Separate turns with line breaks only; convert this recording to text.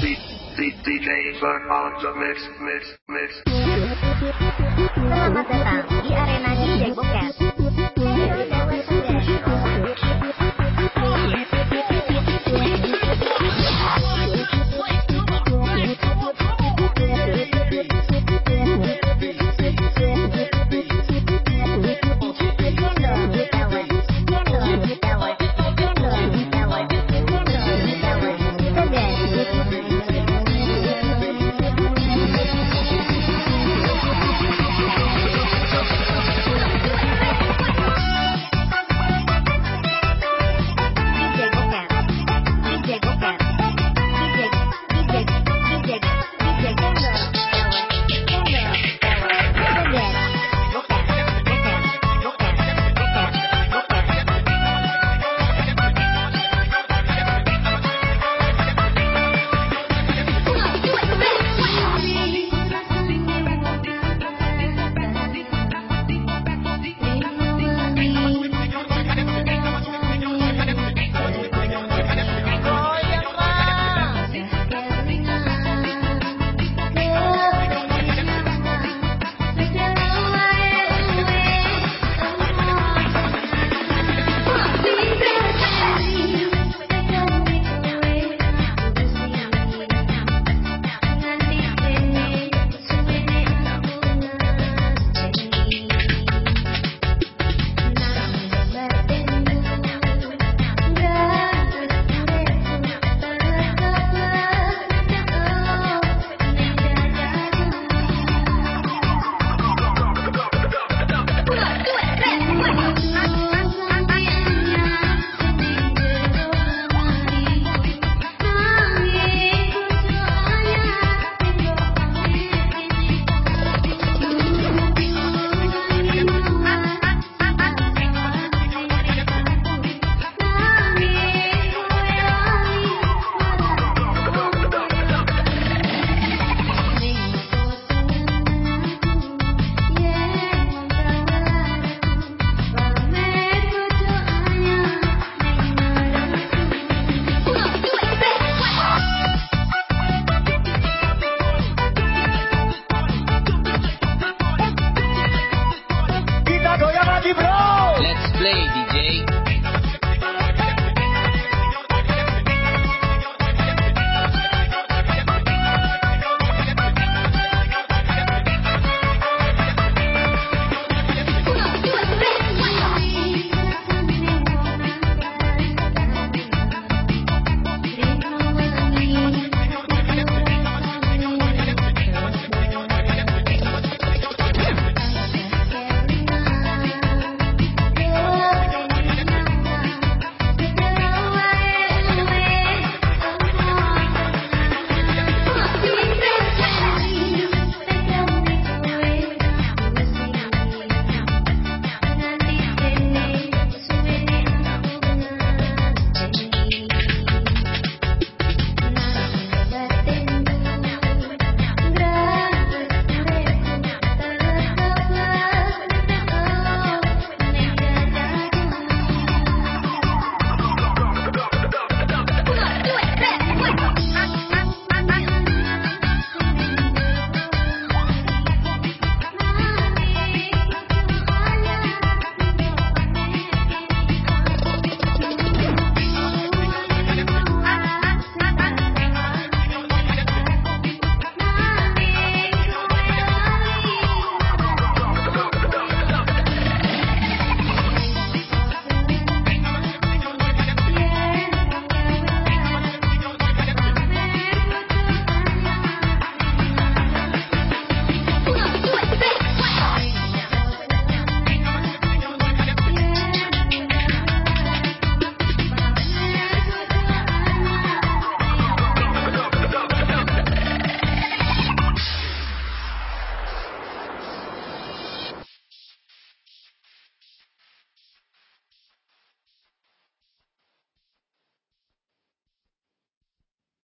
DJ Fun on the mix, mix, mix.
Gate